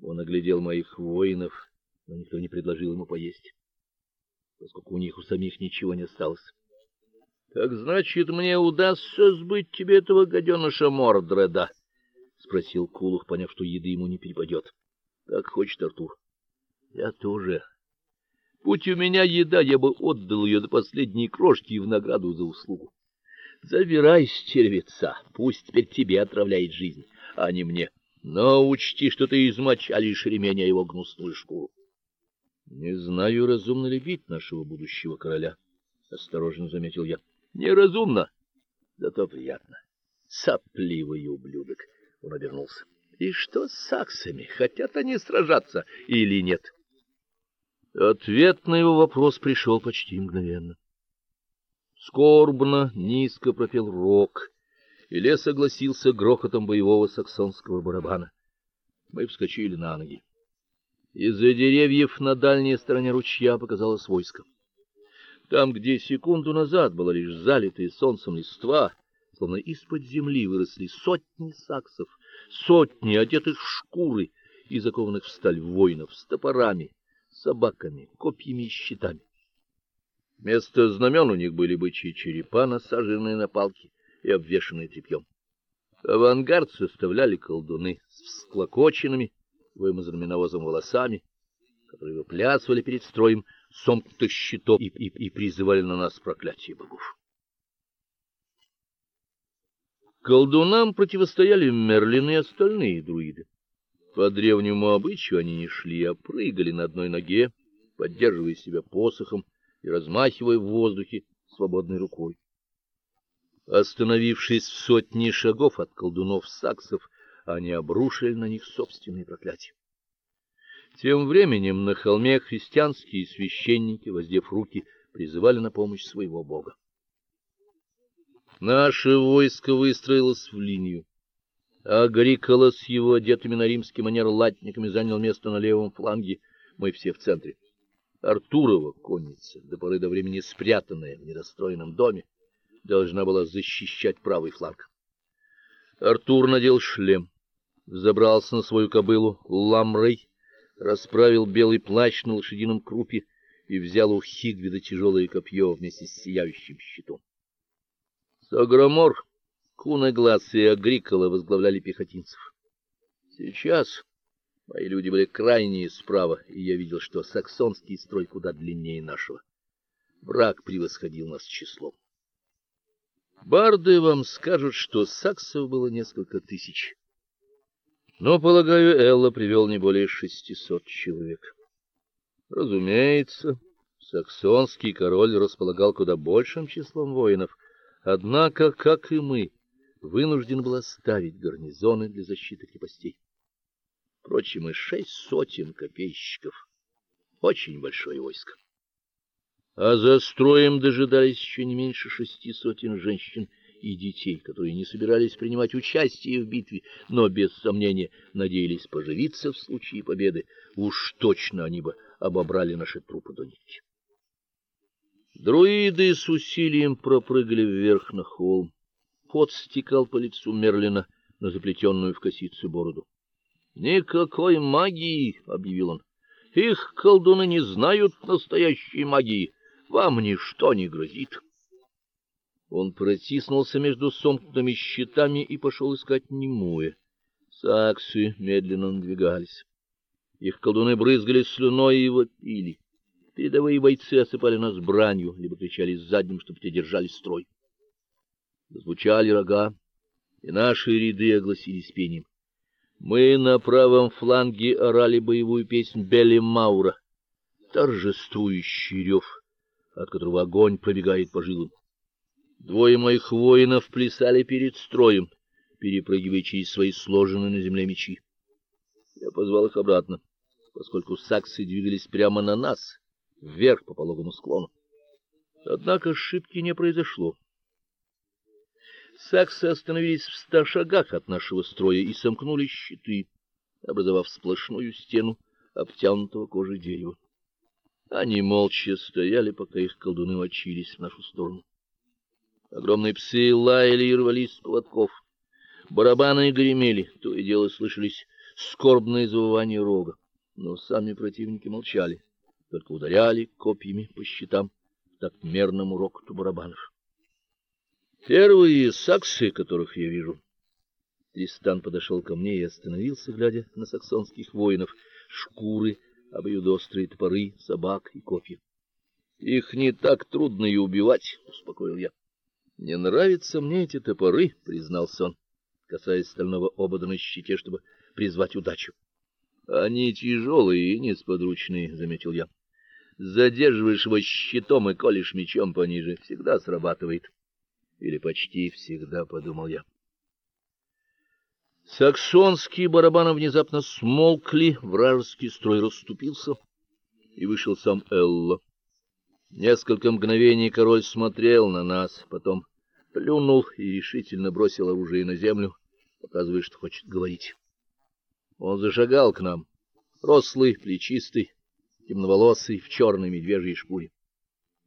Он оглядел моих воинов, но никто не предложил ему поесть, поскольку у них у самих ничего не осталось. Так значит, мне удастся сбыть тебе этого гаденыша Мордреда, спросил Кулух, поняв, что еды ему не перепадет. Так хочет Артур. Я тоже. Будь у меня еда, я бы отдал ее до последней крошки в награду за услугу. Забирай стервеца, пусть теперь тебе отравляет жизнь, а не мне. Но учти, что ты измочалишь ремень его гнусную шкуру. Не знаю, разумно ли бить нашего будущего короля, осторожно заметил я. Неразумно, зато приятно. Сопливый ублюдок. Он обернулся. И что с саксами? Хотят они сражаться или нет? Ответ на его вопрос пришел почти мгновенно. Скорбно низко пропел рог, и лес согласился грохотом боевого саксонского барабана. Мы вскочили на ноги. Из-за деревьев на дальней стороне ручья показалось войско. Там, где секунду назад была лишь залитая солнцем листва, словно из-под земли выросли сотни саксов, сотни одетых в шкуры и закованных в сталь воинов с топорами, собаками, копьями и щитами. Вместо знамен у них были бычьи черепа, насаженные на палки и обвешанные тряпьем. Авангард составляли колдуны с всклокоченными, вымазанными навозом волосами, которые выплясывали перед строем сомкнутых щитов и, и, и призывали на нас проклятие богов. Колдунам противостояли Мерлин и остальные друиды. По древнему обычаю они не шли, а прыгали на одной ноге, поддерживая себя посохом и размахивая в воздухе свободной рукой. Остановившись в сотни шагов от колдунов-саксов, они обрушили на них собственные проклятия. Тем временем на холме христианские священники, воздев руки, призывали на помощь своего бога. Наше войско выстроилось в линию. Агрикола с его одетыми на римский манер латниками занял место на левом фланге, мы все в центре. Артурова конница, до поры до времени спрятанная в недостроенном доме, должна была защищать правый фланг. Артур надел шлем, взобрался на свою кобылу Ламрей, расправил белый плащ на лошадином крупе и взял у Хигвида тяжелое копье вместе с сияющим щитом. Саграмор, Кунаглас и Агрикола возглавляли пехотинцев. Сейчас мои люди были крайние справа, и я видел, что саксонский строй куда длиннее нашего. Враг превосходил нас числом. Барды вам скажут, что саксов было несколько тысяч. Но, полагаю, Элла привел не более шестисот человек. Разумеется, саксонский король располагал куда большим числом воинов — Однако, как и мы, вынужден был оставить гарнизоны для защиты крепостей. Впрочем, и шесть сотен копейщиков очень большое войско. А за строем дожидались еще не меньше шести сотен женщин и детей, которые не собирались принимать участие в битве, но без сомнения надеялись поживиться в случае победы. Уж точно они бы обобрали наши трупы до нитки. Друиды с усилием пропрыгали вверх на холм. Пот стекал по лицу Мерлина на заплетенную в косицу бороду. "Никакой магии", объявил он. "Их колдуны не знают настоящей магии. Вам ничто не грозит". Он протиснулся между сомкнутыми щитами и пошел искать Немуэ. Саксы медленно надвигались. Их колдуны брызгали слюной и вопили. Передовые бойцы осыпали нас бранью, либо кричали задним, чтобы те держали строй. Звучали рога, и наши ряды огласились пением. Мы на правом фланге орали боевую песнь Белли Маура, торжествующий рев, от которого огонь пробегает по жилам. Двое моих воинов плясали перед строем, перепрыгивая через свои сложенные на земле мечи. Я позвал их обратно, поскольку саксы двигались прямо на нас вверх по пологому склону. Однако ошибки не произошло. Саксы остановились в ста шагах от нашего строя и сомкнули щиты, образовав сплошную стену обтянутого кожей дерева. Они молча стояли, пока их колдуны мочились в нашу сторону. Огромные псы лаяли и рвались с поводков. Барабаны гремели, то и дело слышались скорбное завывание рога. Но сами противники молчали, только ударяли копьями по щитам так мерному рокоту барабанов. Первые саксы, которых я вижу. Тристан подошел ко мне и остановился, глядя на саксонских воинов, шкуры, обоюдоострые топоры, собак и копья. Их не так трудно и убивать, успокоил я. Не нравятся мне эти топоры, признался он, касаясь стального обода на щите, чтобы призвать удачу. Они тяжелые и несподручные, заметил я. Задерживаешь его щитом и колешь мечом пониже, всегда срабатывает. Или почти всегда, подумал я. Саксонские барабаны внезапно смолкли, вражеский строй расступился, и вышел сам Элла. Несколько мгновений король смотрел на нас, потом плюнул и решительно бросил оружие на землю, показывая, что хочет говорить. Он зашагал к нам, рослый, плечистый, темноволосый, в черной медвежьей шкуре.